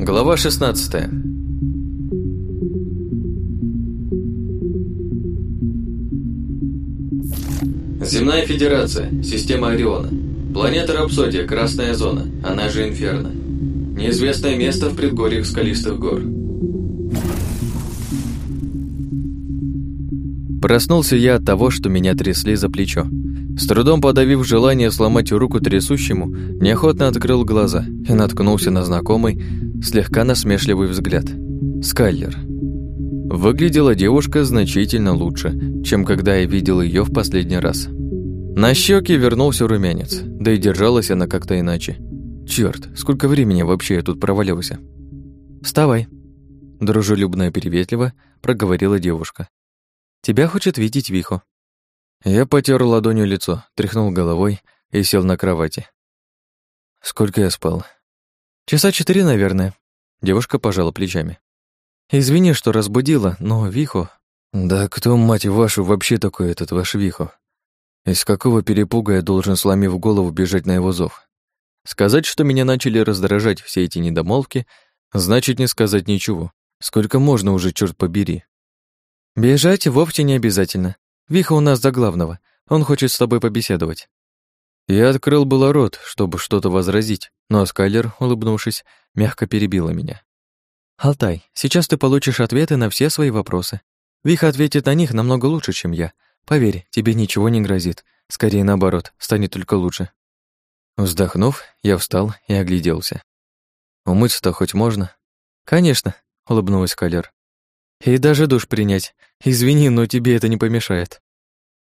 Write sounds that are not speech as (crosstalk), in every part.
Глава 16 Земная Федерация, система Ориона. Планета Рапсодия, Красная Зона, она же Инферно. Неизвестное место в предгорьях скалистых гор. Проснулся я от того, что меня трясли за плечо. С трудом подавив желание сломать руку трясущему, неохотно открыл глаза и наткнулся на знакомый, слегка насмешливый взгляд. Скайлер. Выглядела девушка значительно лучше, чем когда я видел ее в последний раз. На щеке вернулся румянец, да и держалась она как-то иначе. Черт, сколько времени вообще я тут провалился. «Вставай», – дружелюбно и переветливо проговорила девушка. «Тебя хочет видеть Вихо». Я потер ладонью лицо, тряхнул головой и сел на кровати. Сколько я спал? Часа четыре, наверное. Девушка пожала плечами. Извини, что разбудила, но Вихо... Да кто, мать вашу, вообще такой этот ваш Вихо? Из какого перепуга я должен, сломив голову, бежать на его зов? Сказать, что меня начали раздражать все эти недомолвки, значит не сказать ничего. Сколько можно уже, черт побери? Бежать вовсе не обязательно. Виха у нас за главного. Он хочет с тобой побеседовать». Я открыл было рот, чтобы что-то возразить, но Скайлер, улыбнувшись, мягко перебила меня. «Алтай, сейчас ты получишь ответы на все свои вопросы. Виха ответит на них намного лучше, чем я. Поверь, тебе ничего не грозит. Скорее наоборот, станет только лучше». Вздохнув, я встал и огляделся. «Умыться-то хоть можно?» «Конечно», — улыбнулась Калер. «И даже душ принять. Извини, но тебе это не помешает».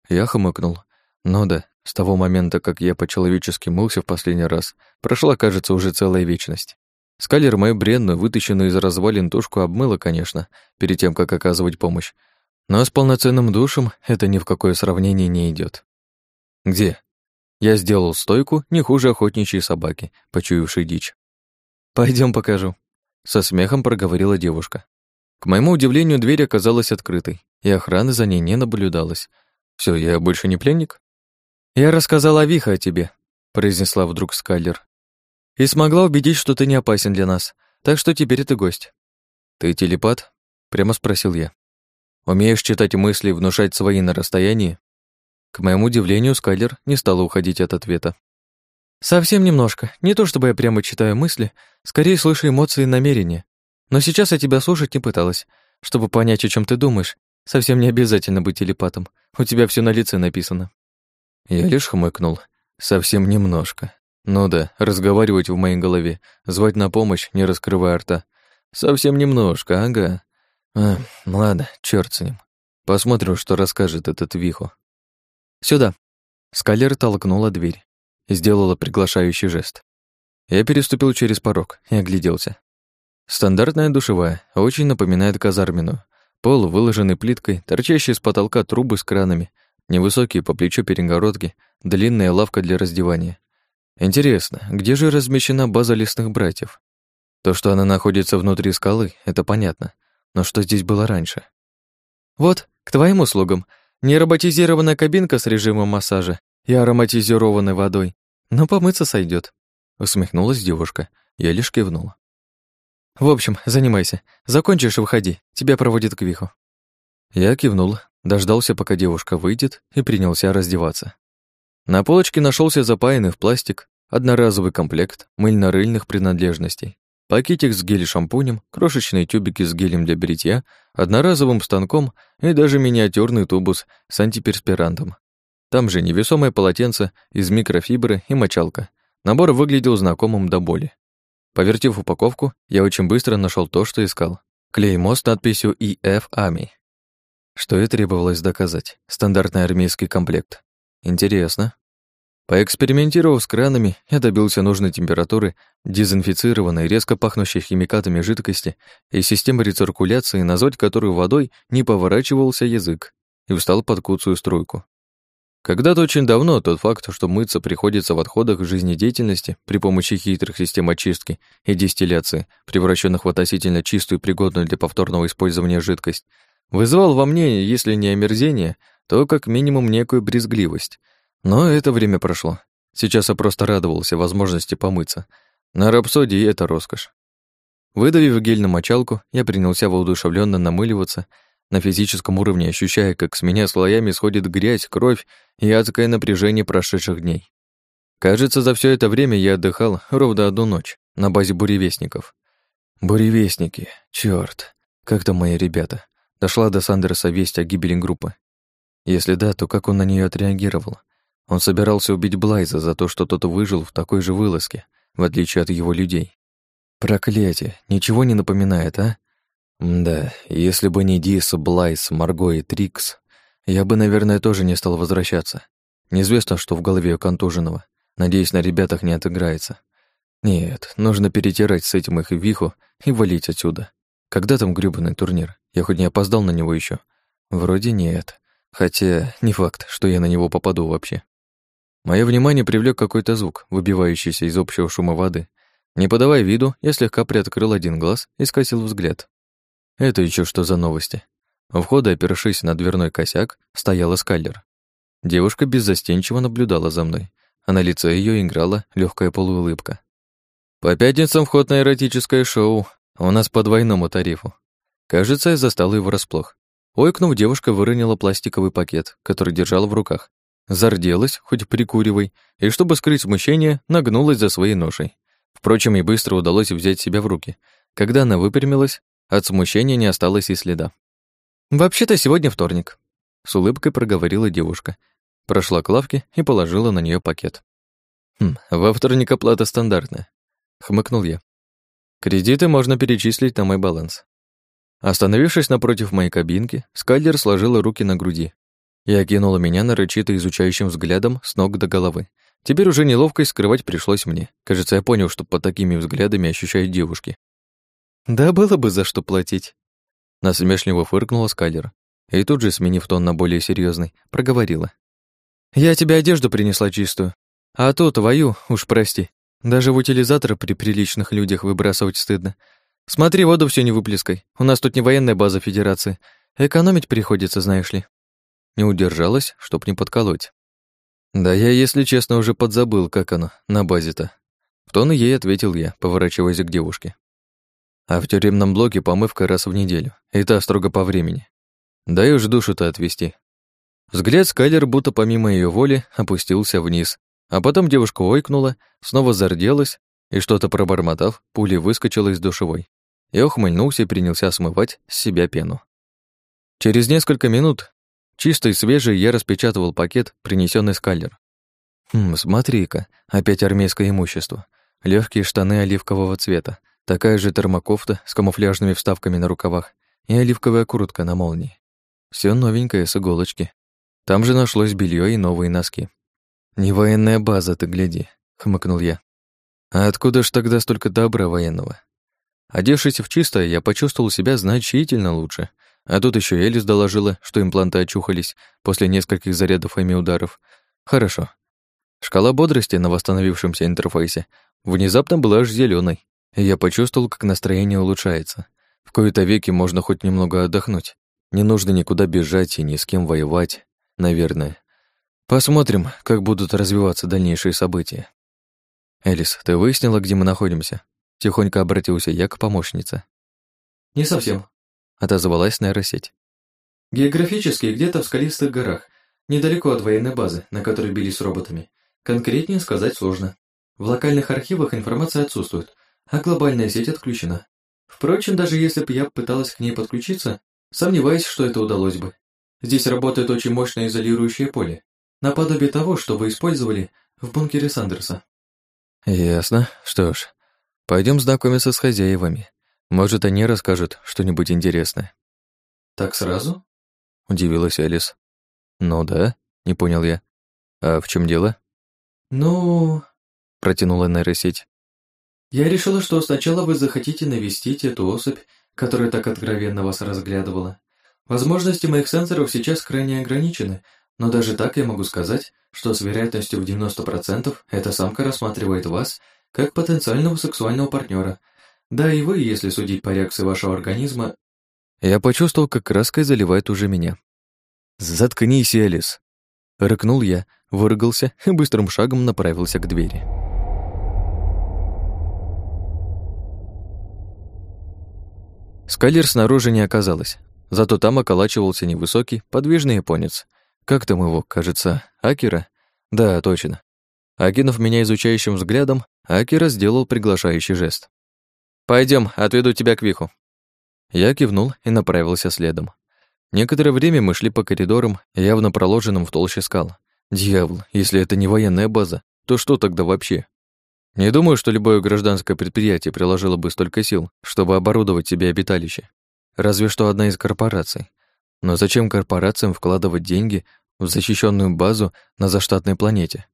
Я хмыкнул. Ну да, с того момента, как я по-человечески мылся в последний раз, прошла, кажется, уже целая вечность. Скалер мою бренную, вытащенную из развалин тушку обмыла, конечно, перед тем, как оказывать помощь. Но с полноценным душем это ни в какое сравнение не идет. «Где?» Я сделал стойку не хуже охотничьей собаки, почуявшей дичь. Пойдем покажу», — со смехом проговорила девушка. К моему удивлению, дверь оказалась открытой, и охраны за ней не наблюдалось. Все, я больше не пленник? Я рассказала Виха о тебе, произнесла вдруг Скайлер. И смогла убедить, что ты не опасен для нас. Так что теперь ты гость. Ты телепат? прямо спросил я. Умеешь читать мысли и внушать свои на расстоянии? К моему удивлению, Скайлер не стала уходить от ответа. Совсем немножко. Не то чтобы я прямо читаю мысли, скорее слышу эмоции и намерения. Но сейчас я тебя слушать не пыталась. Чтобы понять, о чем ты думаешь, совсем не обязательно быть телепатом. У тебя все на лице написано. Я лишь хмыкнул. Совсем немножко. Ну да, разговаривать в моей голове, звать на помощь, не раскрывая рта. Совсем немножко, ага. А, ладно, черт с ним. Посмотрю, что расскажет этот Вихо. Сюда. Скалер толкнула дверь и сделала приглашающий жест. Я переступил через порог и огляделся. Стандартная душевая, очень напоминает казарменную. Пол, выложенный плиткой, торчащие с потолка трубы с кранами, невысокие по плечу перегородки, длинная лавка для раздевания. Интересно, где же размещена база лесных братьев? То, что она находится внутри скалы, это понятно. Но что здесь было раньше? Вот, к твоим услугам. Не роботизированная кабинка с режимом массажа и ароматизированной водой. Но помыться сойдет. Усмехнулась девушка. Я лишь кивнула. В общем, занимайся. Закончишь и выходи. Тебя проводит к Виху. Я кивнул, дождался, пока девушка выйдет, и принялся раздеваться. На полочке нашелся запаянный в пластик одноразовый комплект мыльно-рыльных принадлежностей. Пакетик с гель-шампунем, крошечные тюбики с гелем для бритья, одноразовым станком и даже миниатюрный тубус с антиперспирантом. Там же невесомое полотенце из микрофибры и мочалка. Набор выглядел знакомым до боли. Повертев упаковку, я очень быстро нашел то, что искал. Клеймо с надписью «ИФ Ами». Что и требовалось доказать. Стандартный армейский комплект. Интересно. Поэкспериментировав с кранами, я добился нужной температуры, дезинфицированной, резко пахнущей химикатами жидкости и системы рециркуляции, назвать которую водой не поворачивался язык, и встал под куцую струйку. Когда-то очень давно тот факт, что мыться приходится в отходах жизнедеятельности при помощи хитрых систем очистки и дистилляции, превращенных в относительно чистую и пригодную для повторного использования жидкость, вызывал во мне, если не омерзение, то как минимум некую брезгливость. Но это время прошло. Сейчас я просто радовался возможности помыться. На рапсодии это роскошь. Выдавив гель на мочалку, я принялся воодушевленно намыливаться, на физическом уровне ощущая, как с меня слоями сходит грязь, кровь и адское напряжение прошедших дней. Кажется, за все это время я отдыхал ровно одну ночь на базе буревестников. Буревестники, черт, как там мои ребята? Дошла до Сандерса весть о гибели группы. Если да, то как он на нее отреагировал? Он собирался убить Блайза за то, что тот выжил в такой же вылазке, в отличие от его людей. Проклятие, ничего не напоминает, а? Да, если бы не Дис, Блайз, Марго и Трикс, я бы, наверное, тоже не стал возвращаться. Неизвестно, что в голове у контуженного. Надеюсь, на ребятах не отыграется. Нет, нужно перетирать с этим их виху и валить отсюда. Когда там грёбаный турнир? Я хоть не опоздал на него еще? Вроде нет. Хотя не факт, что я на него попаду вообще. Мое внимание привлек какой-то звук, выбивающийся из общего шума воды. Не подавая виду, я слегка приоткрыл один глаз и скосил взгляд. Это еще что за новости? У входа, опершись на дверной косяк, стояла скайлер. Девушка беззастенчиво наблюдала за мной, а на лице ее играла легкая полуулыбка. «По пятницам вход на эротическое шоу. У нас по двойному тарифу». Кажется, я застал его врасплох. Ойкнув, девушка выронила пластиковый пакет, который держала в руках, зарделась, хоть прикуривай, и, чтобы скрыть смущение, нагнулась за своей ношей. Впрочем, ей быстро удалось взять себя в руки. Когда она выпрямилась, от смущения не осталось и следа. «Вообще-то сегодня вторник», — с улыбкой проговорила девушка. Прошла к лавке и положила на нее пакет. «Хм, во вторник оплата стандартная», — хмыкнул я. «Кредиты можно перечислить на мой баланс». Остановившись напротив моей кабинки, Скайлер сложила руки на груди, и окинула меня нарочито изучающим взглядом с ног до головы. Теперь уже неловкость скрывать пришлось мне. Кажется, я понял, что под такими взглядами ощущают девушки. «Да было бы за что платить», — насмешливо фыркнула Скайлер. И тут же, сменив тон на более серьезный, проговорила. «Я тебе одежду принесла чистую. А то твою, уж прости. Даже в утилизатор при приличных людях выбрасывать стыдно. Смотри, воду все не выплескай. У нас тут не военная база Федерации. Экономить приходится, знаешь ли». Не удержалась, чтоб не подколоть. Да я, если честно, уже подзабыл, как оно на базе-то. В тон ей ответил я, поворачиваясь к девушке. А в тюремном блоке помывка раз в неделю, и та строго по времени. Уж душу-то отвести. Взгляд Скайлер будто помимо ее воли опустился вниз, а потом девушка ойкнула, снова зарделась и, что-то пробормотав, пулей выскочила из душевой. Я ухмыльнулся и принялся смывать с себя пену. Через несколько минут Чистый, свежий, я распечатывал пакет, принесенный скалер. Хм, смотри-ка, опять армейское имущество. Легкие штаны оливкового цвета, такая же термокофта с камуфляжными вставками на рукавах и оливковая куртка на молнии. Все новенькое с иголочки. Там же нашлось белье и новые носки. «Не военная база, ты гляди», — хмыкнул я. «А откуда ж тогда столько добра военного?» Одевшись в чистое, я почувствовал себя значительно лучше — а тут еще Элис доложила, что импланты очухались после нескольких зарядов ударов. Хорошо. Шкала бодрости на восстановившемся интерфейсе внезапно была аж зеленой, и я почувствовал, как настроение улучшается. В кои-то веки можно хоть немного отдохнуть. Не нужно никуда бежать и ни с кем воевать, наверное. Посмотрим, как будут развиваться дальнейшие события. Элис, ты выяснила, где мы находимся? Тихонько обратился я к помощнице. Не совсем, отозвалась нейросеть. Географически где-то в скалистых горах, недалеко от военной базы, на которой бились роботами. Конкретнее сказать сложно. В локальных архивах информация отсутствует, а глобальная сеть отключена. Впрочем, даже если бы я пыталась к ней подключиться, сомневаюсь, что это удалось бы. Здесь работает очень мощное изолирующее поле, наподобие того, что вы использовали в бункере Сандерса. Ясно. Что ж, пойдем знакомиться с хозяевами. Может, они расскажут что-нибудь интересное. Так сразу? Удивилась Алис. Ну да, не понял я. А в чем дело? Ну, протянула нейросеть. Я решила, что сначала вы захотите навестить эту особь, которая так откровенно вас разглядывала. Возможности моих сенсоров сейчас крайне ограничены, но даже так я могу сказать, что с вероятностью в 90% эта самка рассматривает вас как потенциального сексуального партнера, да и вы, если судить по реакции вашего организма... Я почувствовал, как краской заливает уже меня. «Заткнись, Элис!» Рыкнул я, выругался и (laughs) быстрым шагом направился к двери. Скалер снаружи не оказалось, зато там околачивался невысокий, подвижный японец. Как там его, кажется, Акира? Да, точно. Окинув меня изучающим взглядом, Акира сделал приглашающий жест. Пойдем, отведу тебя к Виху». Я кивнул и направился следом. Некоторое время мы шли по коридорам, явно проложенным в толще скал. Дьявол, если это не военная база, то что тогда вообще? Не думаю, что любое гражданское предприятие приложило бы столько сил, чтобы оборудовать себе обиталище. Разве что одна из корпораций. Но зачем корпорациям вкладывать деньги в защищенную базу на заштатной планете?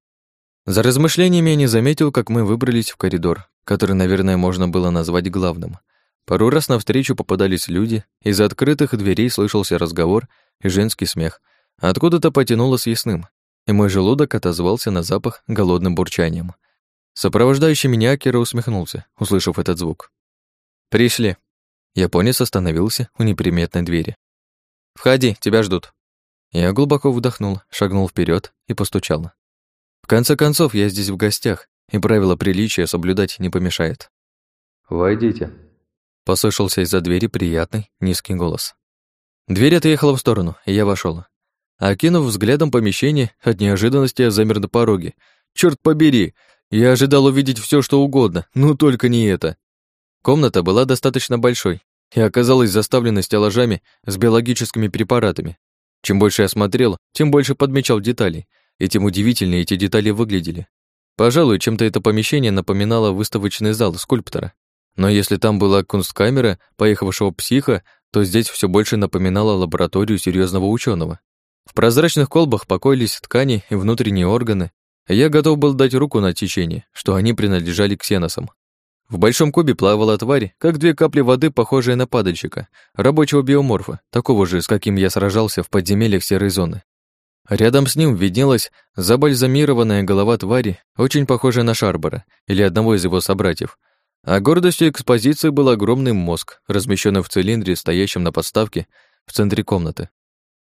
За размышлениями я не заметил, как мы выбрались в коридор, который, наверное, можно было назвать главным. Пару раз навстречу попадались люди, из открытых дверей слышался разговор и женский смех. Откуда-то потянуло съестным, и мой желудок отозвался на запах голодным бурчанием. Сопровождающий меня Акера усмехнулся, услышав этот звук. «Пришли». Японец остановился у неприметной двери. «Входи, тебя ждут». Я глубоко вдохнул, шагнул вперед и постучал. В конце концов, я здесь в гостях, и правила приличия соблюдать не помешает. «Войдите», — послышался из-за двери приятный, низкий голос. Дверь отъехала в сторону, и я вошел. Окинув взглядом помещение, от неожиданности я замер на пороге. Черт побери, я ожидал увидеть все, что угодно, но только не это. Комната была достаточно большой и оказалась заставлена стеллажами с биологическими препаратами. Чем больше я смотрел, тем больше подмечал детали, и тем удивительнее эти детали выглядели. Пожалуй, чем-то это помещение напоминало выставочный зал скульптора. Но если там была кунсткамера поехавшего психа, то здесь все больше напоминало лабораторию серьезного ученого. В прозрачных колбах покоились ткани и внутренние органы, я готов был дать руку на течение, что они принадлежали ксеносам. В большом кубе плавала тварь, как две капли воды, похожая на падальщика, рабочего биоморфа, такого же, с каким я сражался в подземельях серой зоны. Рядом с ним виднелась забальзамированная голова твари, очень похожая на Шарбора или одного из его собратьев. А гордостью экспозиции был огромный мозг, размещенный в цилиндре, стоящем на подставке в центре комнаты.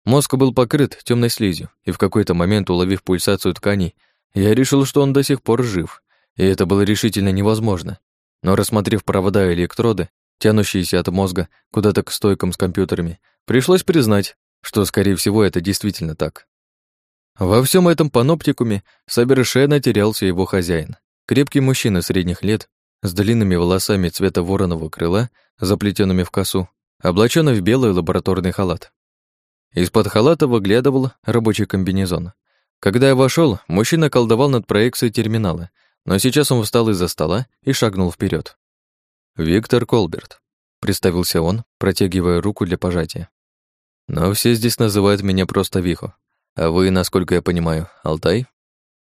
Мозг был покрыт темной слизью, и в какой-то момент, уловив пульсацию тканей, я решил, что он до сих пор жив, и это было решительно невозможно. Но рассмотрев провода и электроды, тянущиеся от мозга куда-то к стойкам с компьютерами, пришлось признать, что, скорее всего, это действительно так. Во всем этом паноптикуме совершенно терялся его хозяин. Крепкий мужчина средних лет, с длинными волосами цвета вороного крыла, заплетенными в косу, облаченный в белый лабораторный халат. Из-под халата выглядывал рабочий комбинезон. Когда я вошел, мужчина колдовал над проекцией терминала, но сейчас он встал из-за стола и шагнул вперед. «Виктор Колберт», — представился он, протягивая руку для пожатия. «Но все здесь называют меня просто Вихо. А вы, насколько я понимаю, Алтай?»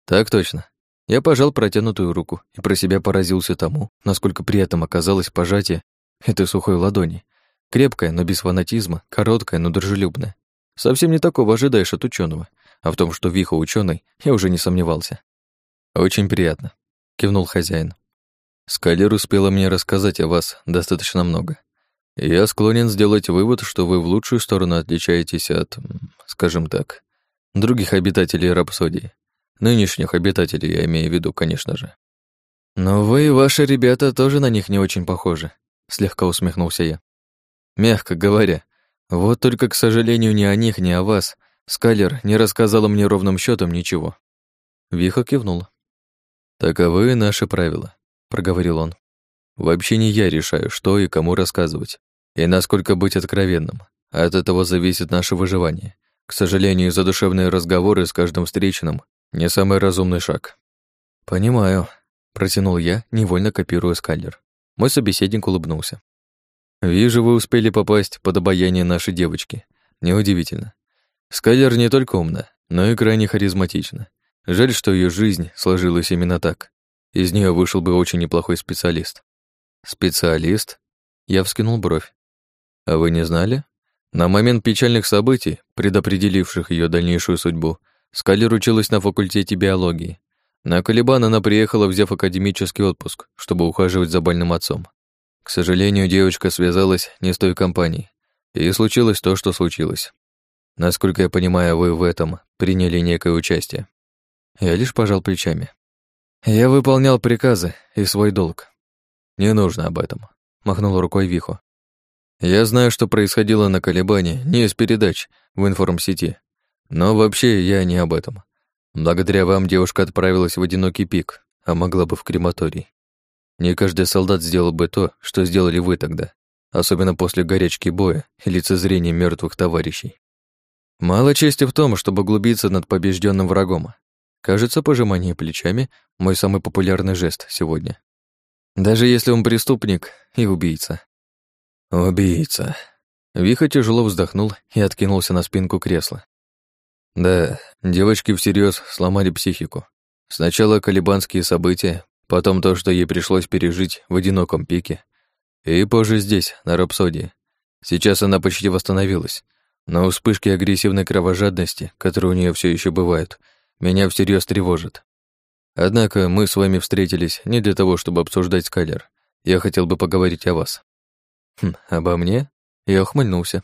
«Так точно». Я пожал протянутую руку и про себя поразился тому, насколько приятным оказалось пожатие этой сухой ладони. Крепкая, но без фанатизма, короткая, но дружелюбная. Совсем не такого ожидаешь от ученого, а в том, что Виха ученый, я уже не сомневался. «Очень приятно», — кивнул хозяин. «Скалер успела мне рассказать о вас достаточно много. Я склонен сделать вывод, что вы в лучшую сторону отличаетесь от, скажем так, других обитателей Рапсодии. Нынешних обитателей я имею в виду, конечно же. Но вы и ваши ребята тоже на них не очень похожи, слегка усмехнулся я. Мягко говоря, вот только, к сожалению, ни о них, ни о вас Скалер не рассказала мне ровным счетом ничего. Виха кивнула. «Таковы наши правила», — проговорил он. «Вообще не я решаю, что и кому рассказывать, и насколько быть откровенным. От этого зависит наше выживание. К сожалению, задушевные разговоры с каждым встречным — не самый разумный шаг». «Понимаю», — протянул я, невольно копируя Скалер. Мой собеседник улыбнулся. «Вижу, вы успели попасть под обаяние нашей девочки. Неудивительно. Скайлер не только умна, но и крайне харизматична. Жаль, что ее жизнь сложилась именно так. Из нее вышел бы очень неплохой специалист. Специалист? Я вскинул бровь. А вы не знали? На момент печальных событий, предопределивших ее дальнейшую судьбу, Скайлер училась на факультете биологии. На Калибан она приехала, взяв академический отпуск, чтобы ухаживать за больным отцом. К сожалению, девочка связалась не с той компанией, и случилось то, что случилось. Насколько я понимаю, вы в этом приняли некое участие. Я лишь пожал плечами. Я выполнял приказы и свой долг. Не нужно об этом, махнул рукой Вихо. Я знаю, что происходило на колебании, не из передач в информсети. Но вообще я не об этом. Благодаря вам девушка отправилась в одинокий пик, а могла бы в крематорий. Не каждый солдат сделал бы то, что сделали вы тогда, особенно после горячки боя и лицезрения мертвых товарищей. Мало чести в том, чтобы глубиться над побежденным врагом. Кажется, пожимание плечами — мой самый популярный жест сегодня. Даже если он преступник и убийца. Убийца. Виха тяжело вздохнул и откинулся на спинку кресла. Да, девочки всерьез сломали психику. Сначала колебанские события, потом то, что ей пришлось пережить в одиноком пике, и позже здесь, на Рапсодии. Сейчас она почти восстановилась, но вспышки агрессивной кровожадности, которые у нее все еще бывают, меня всерьез тревожат. Однако мы с вами встретились не для того, чтобы обсуждать Скайлер. Я хотел бы поговорить о вас. Хм, обо мне? Я ухмыльнулся.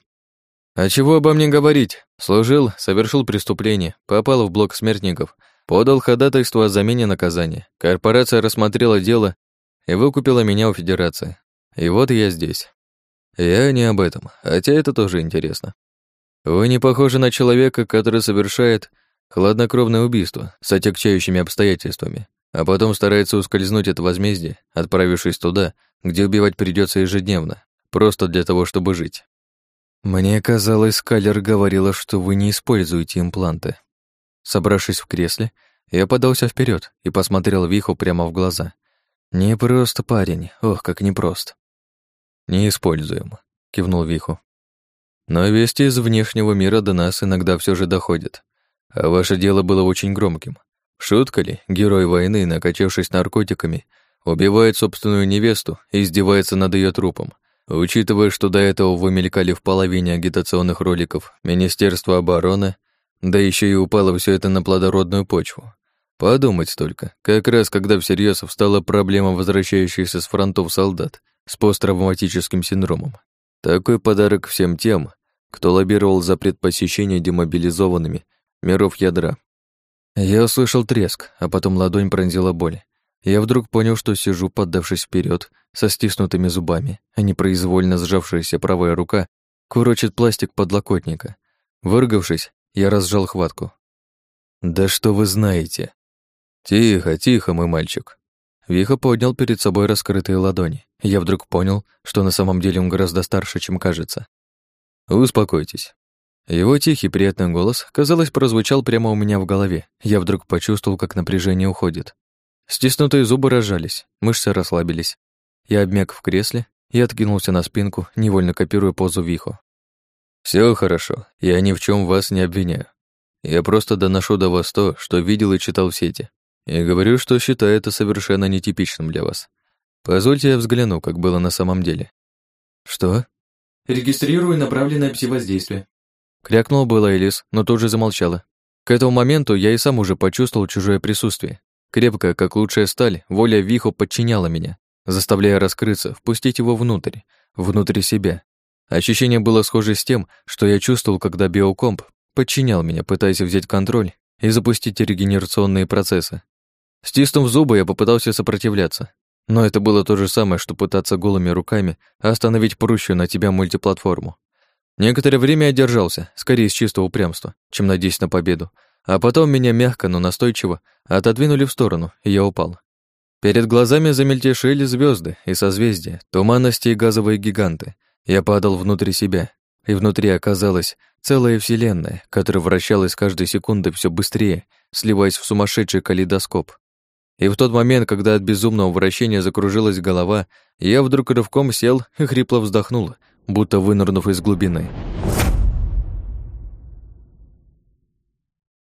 А чего обо мне говорить? Служил, совершил преступление, попал в блок смертников, подал ходатайство о замене наказания. Корпорация рассмотрела дело и выкупила меня у Федерации. И вот я здесь. Я не об этом, хотя это тоже интересно. Вы не похожи на человека, который совершает хладнокровное убийство с отягчающими обстоятельствами, а потом старается ускользнуть от возмездия, отправившись туда, где убивать придется ежедневно, просто для того, чтобы жить. Мне казалось, Скалер говорила, что вы не используете импланты. Собравшись в кресле, я подался вперед и посмотрел Виху прямо в глаза. Не просто парень, ох, как непрост. Не используем, кивнул Виху. Но вести из внешнего мира до нас иногда все же доходят. А ваше дело было очень громким. Шутка ли, герой войны, накачавшись наркотиками, убивает собственную невесту и издевается над ее трупом. Учитывая, что до этого вы мелькали в половине агитационных роликов Министерства обороны, да еще и упало все это на плодородную почву. Подумать только, как раз когда всерьез встала проблема возвращающихся с фронтов солдат с посттравматическим синдромом. Такой подарок всем тем, кто лоббировал за предпосещение демобилизованными миров ядра. Я услышал треск, а потом ладонь пронзила боль. Я вдруг понял, что сижу, поддавшись вперед, со стиснутыми зубами, а непроизвольно сжавшаяся правая рука курочит пластик подлокотника. Выргавшись, я разжал хватку. «Да что вы знаете?» «Тихо, тихо, мой мальчик». Виха поднял перед собой раскрытые ладони. Я вдруг понял, что на самом деле он гораздо старше, чем кажется. «Успокойтесь. Его тихий, приятный голос, казалось, прозвучал прямо у меня в голове. Я вдруг почувствовал, как напряжение уходит. Стиснутые зубы разжались, мышцы расслабились. Я обмяк в кресле и откинулся на спинку, невольно копируя позу Вихо. Все хорошо, я ни в чем вас не обвиняю. Я просто доношу до вас то, что видел и читал в сети. И говорю, что считаю это совершенно нетипичным для вас. Позвольте я взгляну, как было на самом деле. Что? Регистрирую направленное псевоздействие. Крякнул было Элис, но тут же замолчала. К этому моменту я и сам уже почувствовал чужое присутствие. Крепкая, как лучшая сталь, воля Вихо подчиняла меня, заставляя раскрыться, впустить его внутрь, внутрь себя. Ощущение было схоже с тем, что я чувствовал, когда биокомп подчинял меня, пытаясь взять контроль и запустить регенерационные процессы. Стиснув зубы, я попытался сопротивляться. Но это было то же самое, что пытаться голыми руками остановить прущую на тебя мультиплатформу. Некоторое время я держался, скорее из чистого упрямства, чем надеясь на победу, а потом меня мягко, но настойчиво отодвинули в сторону, и я упал. Перед глазами замельтешили звезды и созвездия, туманности и газовые гиганты. Я падал внутрь себя, и внутри оказалась целая вселенная, которая вращалась каждой секундой все быстрее, сливаясь в сумасшедший калейдоскоп. И в тот момент, когда от безумного вращения закружилась голова, я вдруг рывком сел и хрипло вздохнул, будто вынырнув из глубины.